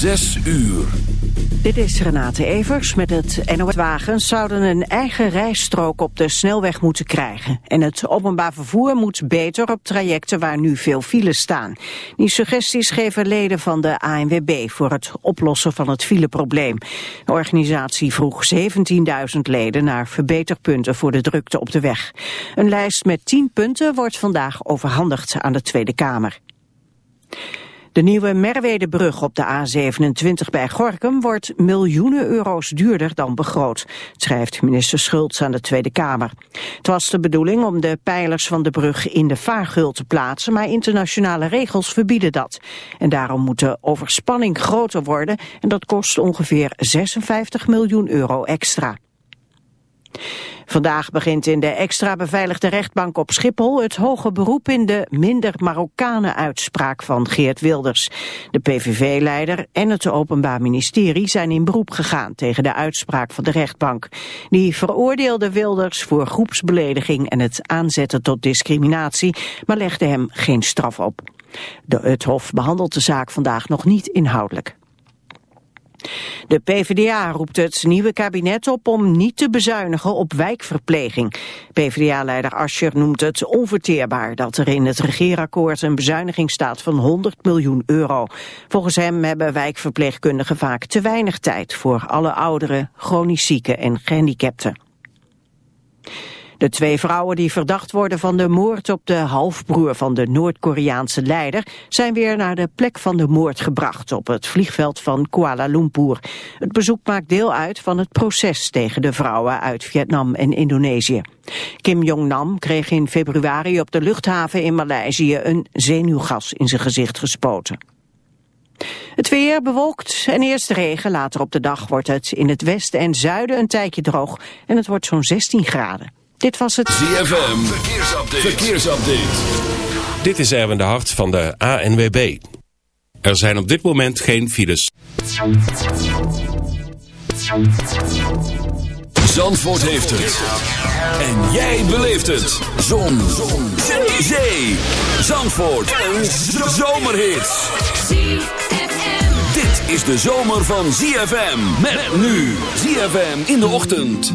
Zes uur. Dit is Renate Evers met het NOS. Wagens zouden een eigen rijstrook op de snelweg moeten krijgen. En het openbaar vervoer moet beter op trajecten waar nu veel files staan. Die suggesties geven leden van de ANWB voor het oplossen van het fileprobleem. De organisatie vroeg 17.000 leden naar verbeterpunten voor de drukte op de weg. Een lijst met 10 punten wordt vandaag overhandigd aan de Tweede Kamer. De nieuwe Merwedebrug op de A27 bij Gorkum wordt miljoenen euro's duurder dan begroot, schrijft minister Schultz aan de Tweede Kamer. Het was de bedoeling om de pijlers van de brug in de vaargul te plaatsen, maar internationale regels verbieden dat. En daarom moet de overspanning groter worden en dat kost ongeveer 56 miljoen euro extra. Vandaag begint in de extra beveiligde rechtbank op Schiphol het hoge beroep in de minder Marokkanen uitspraak van Geert Wilders. De PVV-leider en het Openbaar Ministerie zijn in beroep gegaan tegen de uitspraak van de rechtbank. Die veroordeelde Wilders voor groepsbelediging en het aanzetten tot discriminatie, maar legde hem geen straf op. Het Hof behandelt de zaak vandaag nog niet inhoudelijk. De PvdA roept het nieuwe kabinet op om niet te bezuinigen op wijkverpleging. PvdA-leider Ascher noemt het onverteerbaar dat er in het regeerakkoord een bezuiniging staat van 100 miljoen euro. Volgens hem hebben wijkverpleegkundigen vaak te weinig tijd voor alle ouderen, chronisch zieken en gehandicapten. De twee vrouwen die verdacht worden van de moord op de halfbroer van de Noord-Koreaanse leider zijn weer naar de plek van de moord gebracht op het vliegveld van Kuala Lumpur. Het bezoek maakt deel uit van het proces tegen de vrouwen uit Vietnam en Indonesië. Kim Jong-nam kreeg in februari op de luchthaven in Maleisië een zenuwgas in zijn gezicht gespoten. Het weer bewolkt en eerst regen. Later op de dag wordt het in het westen en zuiden een tijdje droog. En het wordt zo'n 16 graden. Dit was het ZFM. Verkeersupdate. Verkeersupdate. Dit is Erwin de Hart van de ANWB. Er zijn op dit moment geen files. Zandvoort heeft het. En jij beleeft het. Zon. Zon. Zee. Zee. Zandvoort. Een zomerhit. Dit is de zomer van ZFM. Met nu. ZFM in de ochtend.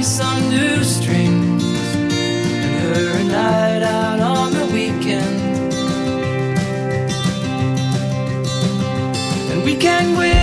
me some new strings and her a night out on the weekend. And we can whisper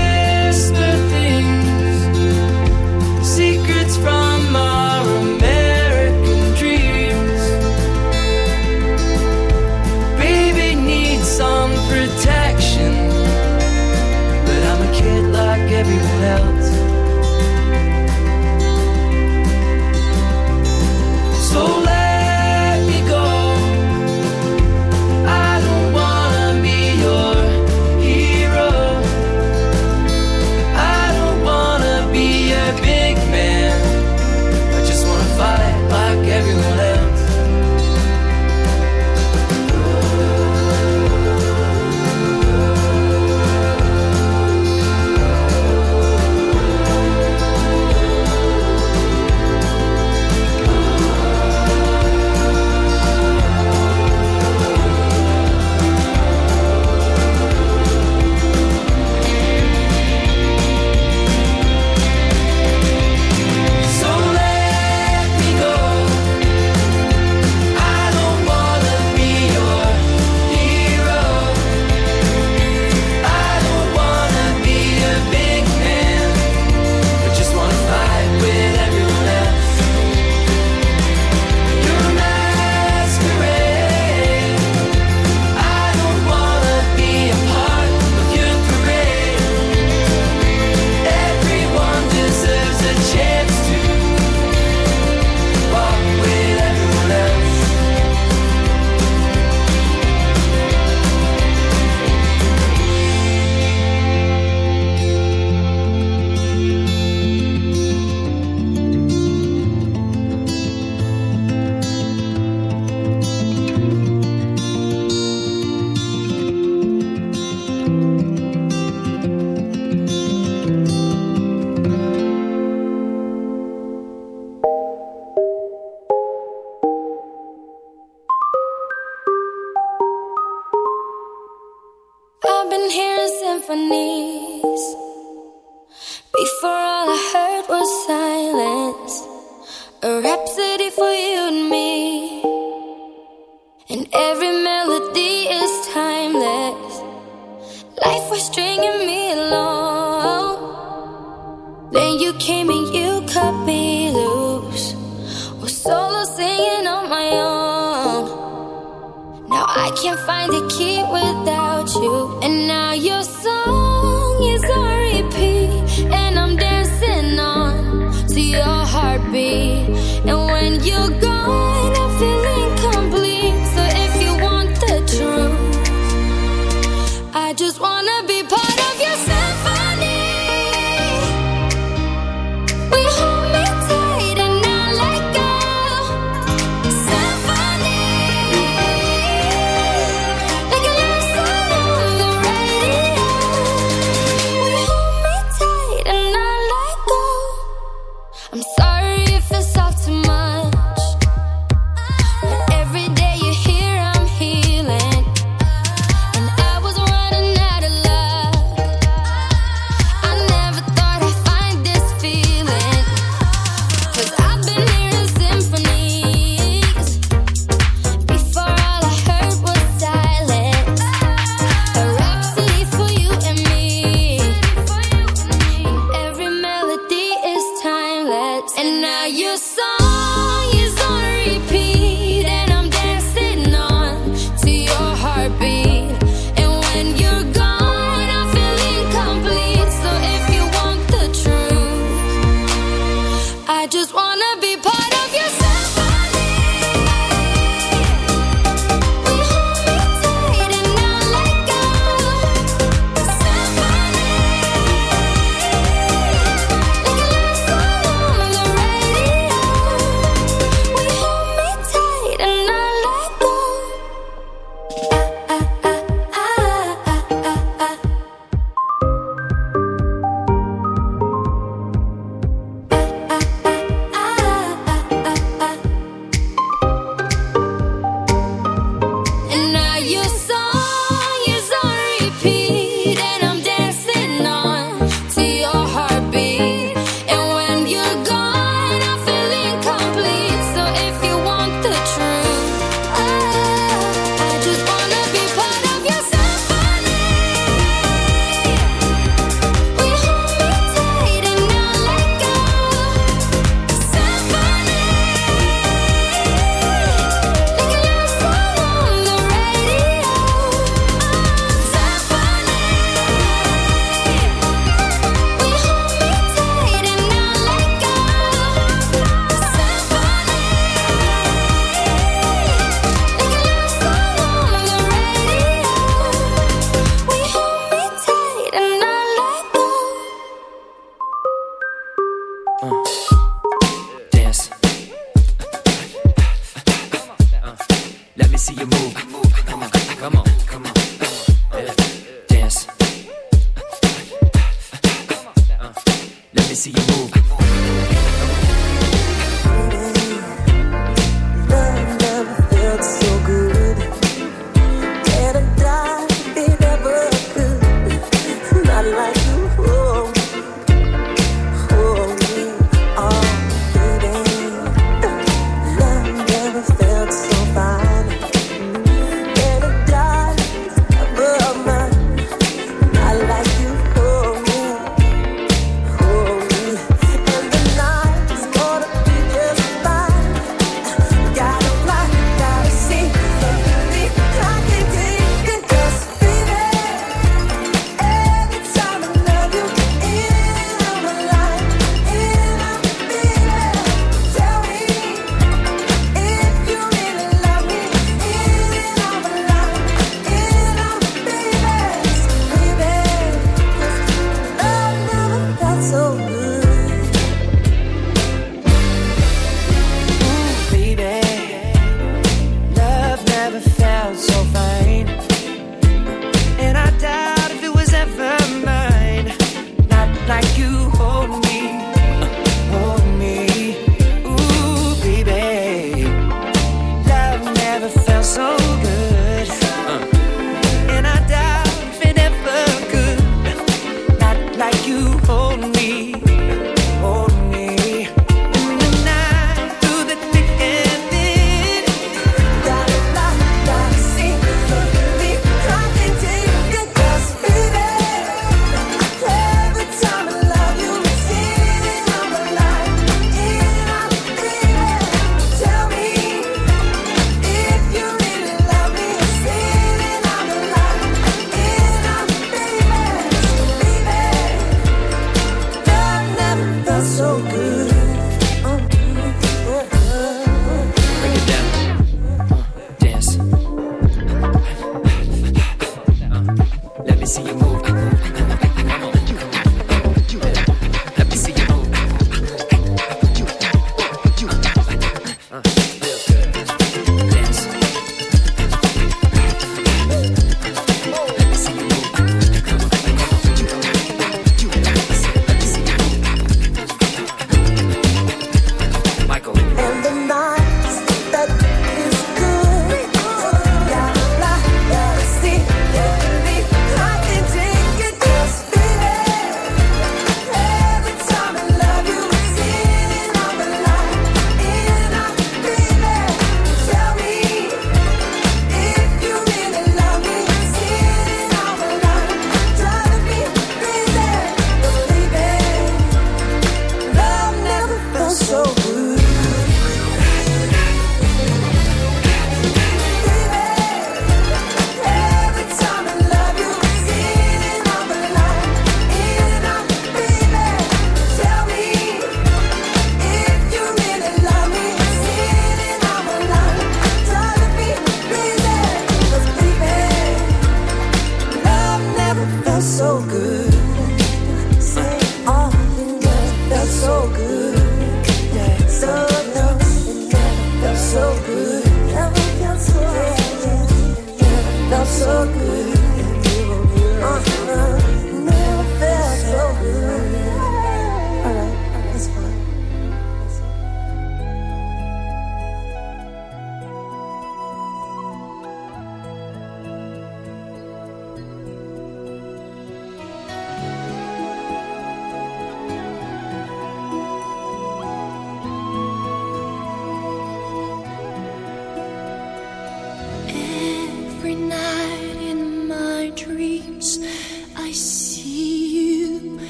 Let me see you move.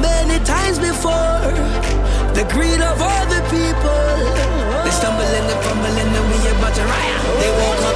Many times before. The greed of all the people. They stumble and fumble and we about to riot. They woke up,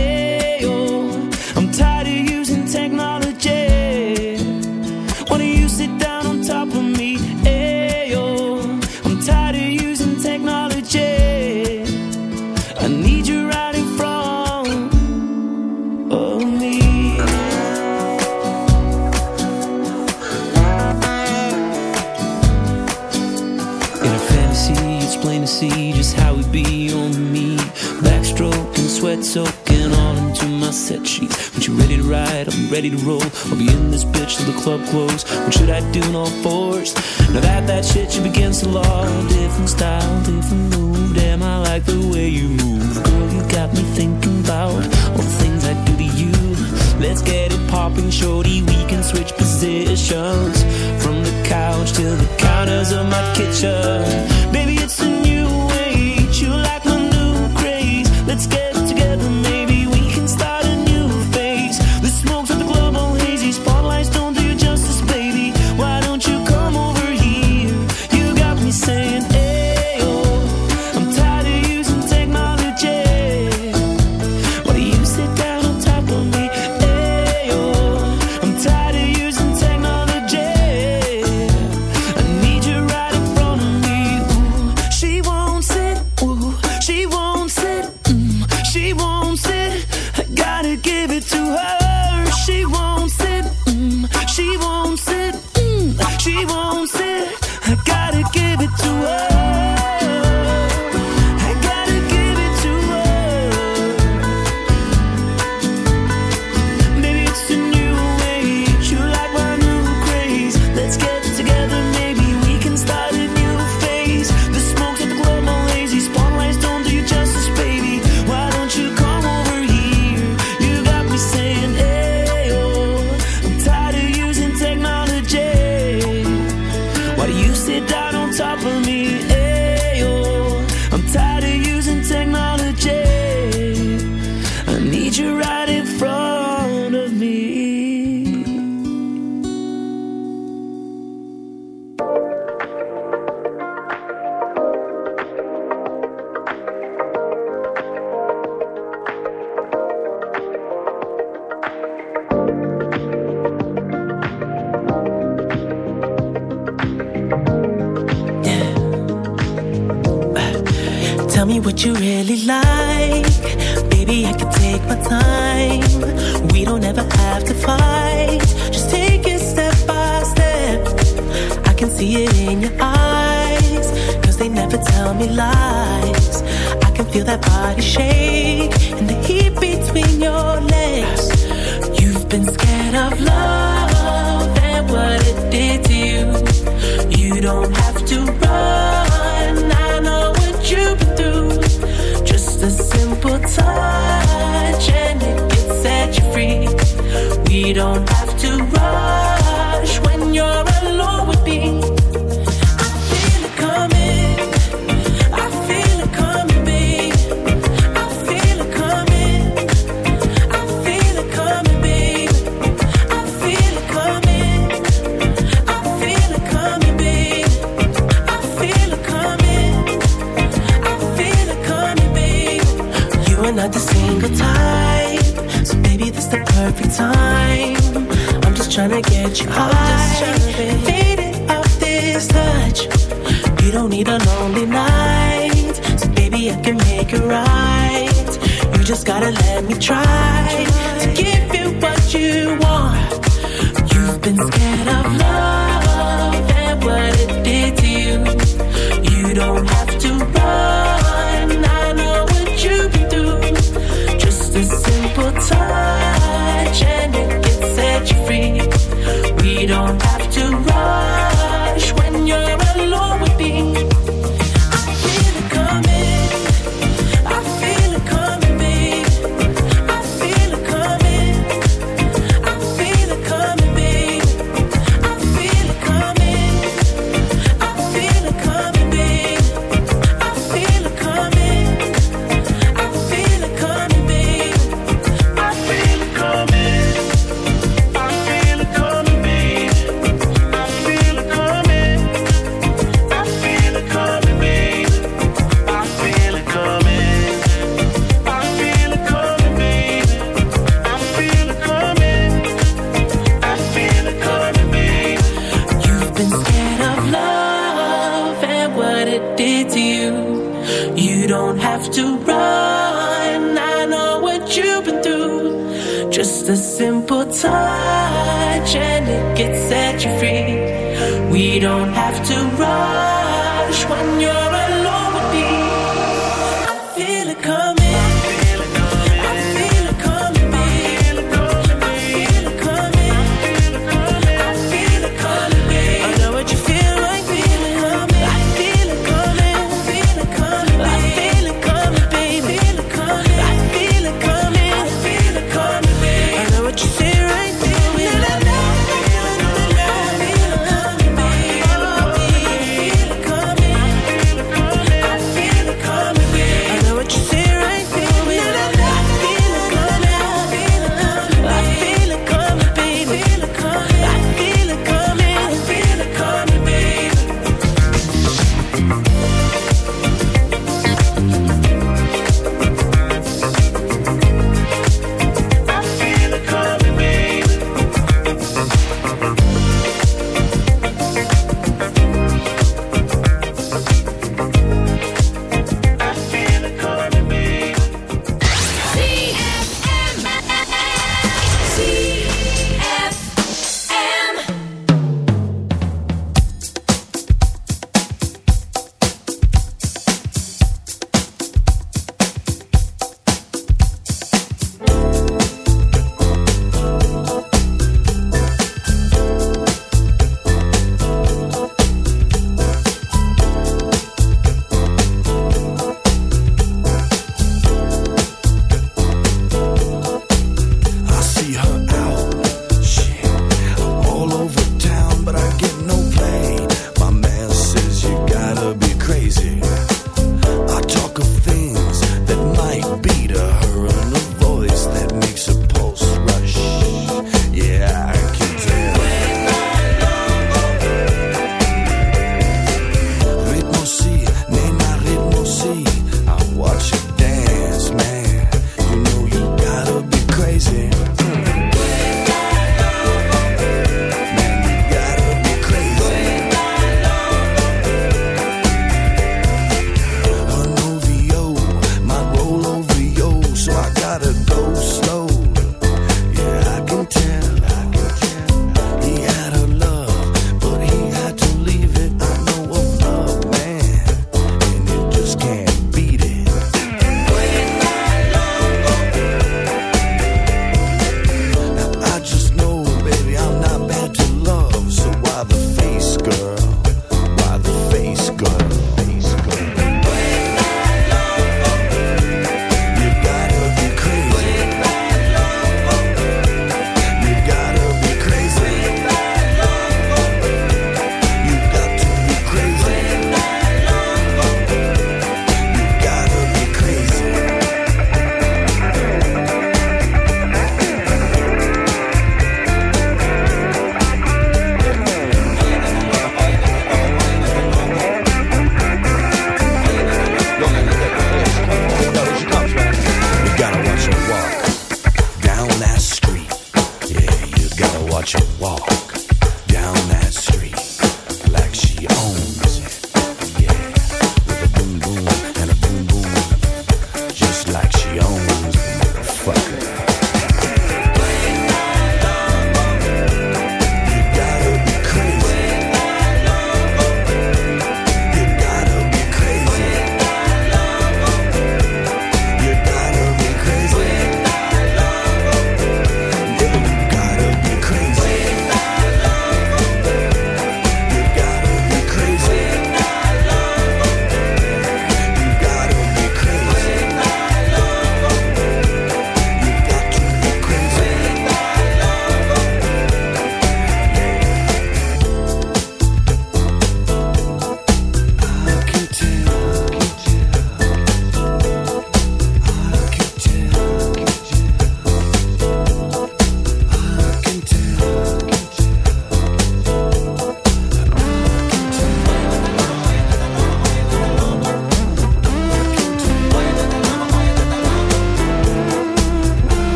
I'll be ready to roll. I'll be in this bitch till the club close. What should I do in all fours? Now that that shit you begins to law. Different style, different move. Damn, I like the way you move. Girl, you got me thinking about all the things I do to you. Let's get it popping, shorty. We can switch positions from the couch to the counters of my kitchen. Baby, it's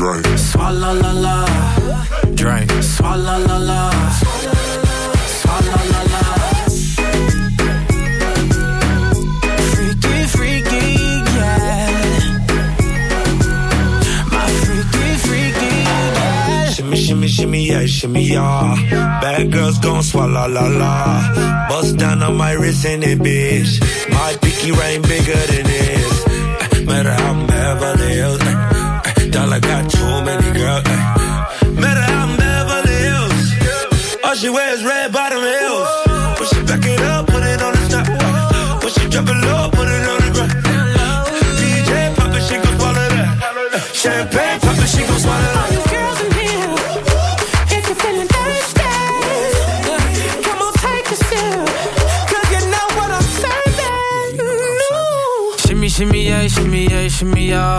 Drink, swalla la la. Drink, swalla la la. Swalla la la. Freaky, freaky, yeah. My freaky, freaky, yeah. Shimmy, shimmy, shimmy, yeah, shimmy, yeah. Bad girls gon' swallow la la. Bust down on my wrist and it, bitch. My pinky ring bigger than this. Uh, Matter how I'm Beverly Hills. Many girls. Uh, Matter how I'm Beverly Hills. All she wears red bottom heels. When she back it up, put it on the top. Uh, When she drop it low, put it on the ground. DJ pop it, she gon' swallow that. Uh, Champagne pop it, she gon' swallow that. Girls in here, if you're feeling thirsty, come on, take a sip, 'cause you know what I'm serving. Shimmy, shimmy, yeah, shimmy, yeah, shimmy, yeah.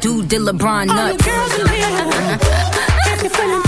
shit slapping like dude did LeBron All nuts. the girls in here, if you're feeling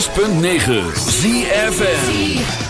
106.9 ZFN